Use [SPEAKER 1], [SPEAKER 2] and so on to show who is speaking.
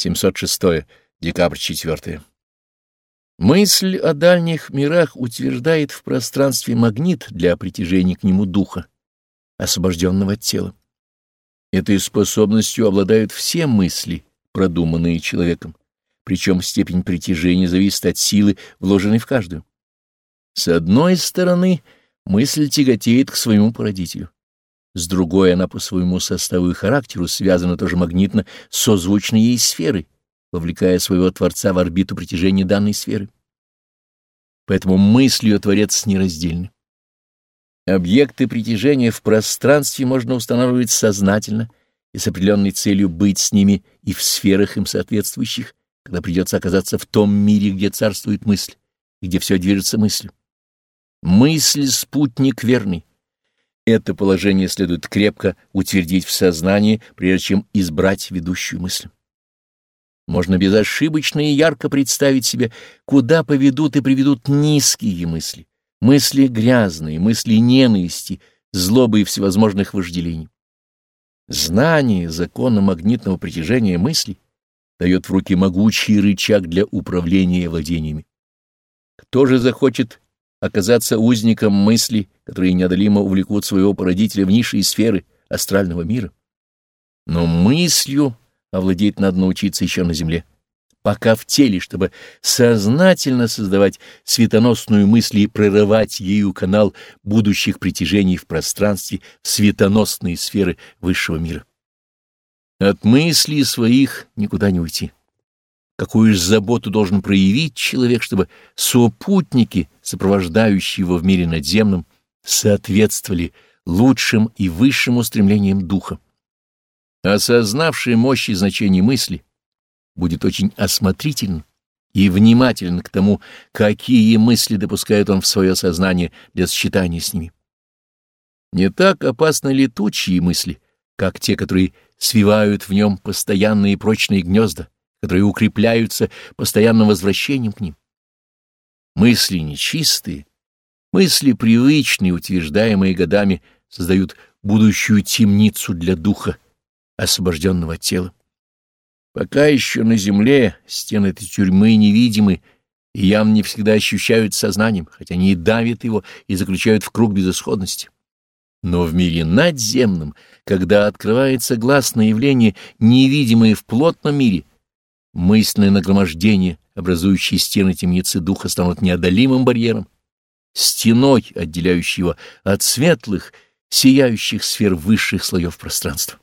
[SPEAKER 1] 706. Декабрь 4. Мысль о дальних мирах утверждает в пространстве магнит для притяжения к нему духа, освобожденного от тела. Этой способностью обладают все мысли, продуманные человеком, причем степень притяжения зависит от силы, вложенной в каждую. С одной стороны, мысль тяготеет к своему породителю. С другой, она по своему составу и характеру связана тоже магнитно созвучной ей сферой, вовлекая своего Творца в орбиту притяжения данной сферы. Поэтому мыслью Творец нераздельны. Объекты притяжения в пространстве можно устанавливать сознательно и с определенной целью быть с ними и в сферах им соответствующих, когда придется оказаться в том мире, где царствует мысль, где все движется мыслью. Мысль — спутник верный. Это положение следует крепко утвердить в сознании, прежде чем избрать ведущую мысль. Можно безошибочно и ярко представить себе, куда поведут и приведут низкие мысли, мысли грязные, мысли ненависти, злобы и всевозможных вожделений. Знание закона магнитного притяжения мыслей дает в руки могучий рычаг для управления владениями. Кто же захочет оказаться узником мыслей, которые неодолимо увлекут своего породителя в низшие сферы астрального мира? Но мыслью овладеть надо научиться еще на земле, пока в теле, чтобы сознательно создавать светоносную мысль и прорывать ею канал будущих притяжений в пространстве в светоносные сферы высшего мира. От мыслей своих никуда не уйти. Какую же заботу должен проявить человек, чтобы сопутники, сопровождающие его в мире надземном, соответствовали лучшим и высшим устремлениям духа. Осознавший мощь и значение мысли будет очень осмотрителен и внимателен к тому, какие мысли допускает он в свое сознание для сочетания с ними. Не так опасны летучие мысли, как те, которые свивают в нем постоянные прочные гнезда, которые укрепляются постоянным возвращением к ним. Мысли нечистые, мысли привычные, утверждаемые годами, создают будущую темницу для духа, освобожденного от тела. Пока еще на земле стены этой тюрьмы невидимы, и явно не всегда ощущают сознанием, хотя они и давят его и заключают в круг безысходности. Но в мире надземном, когда открывается глаз на явление, невидимое в плотном мире, мысленное нагромождение, образующие стены темницы духа, станут неодолимым барьером, стеной, отделяющей его от светлых, сияющих сфер высших слоев пространства.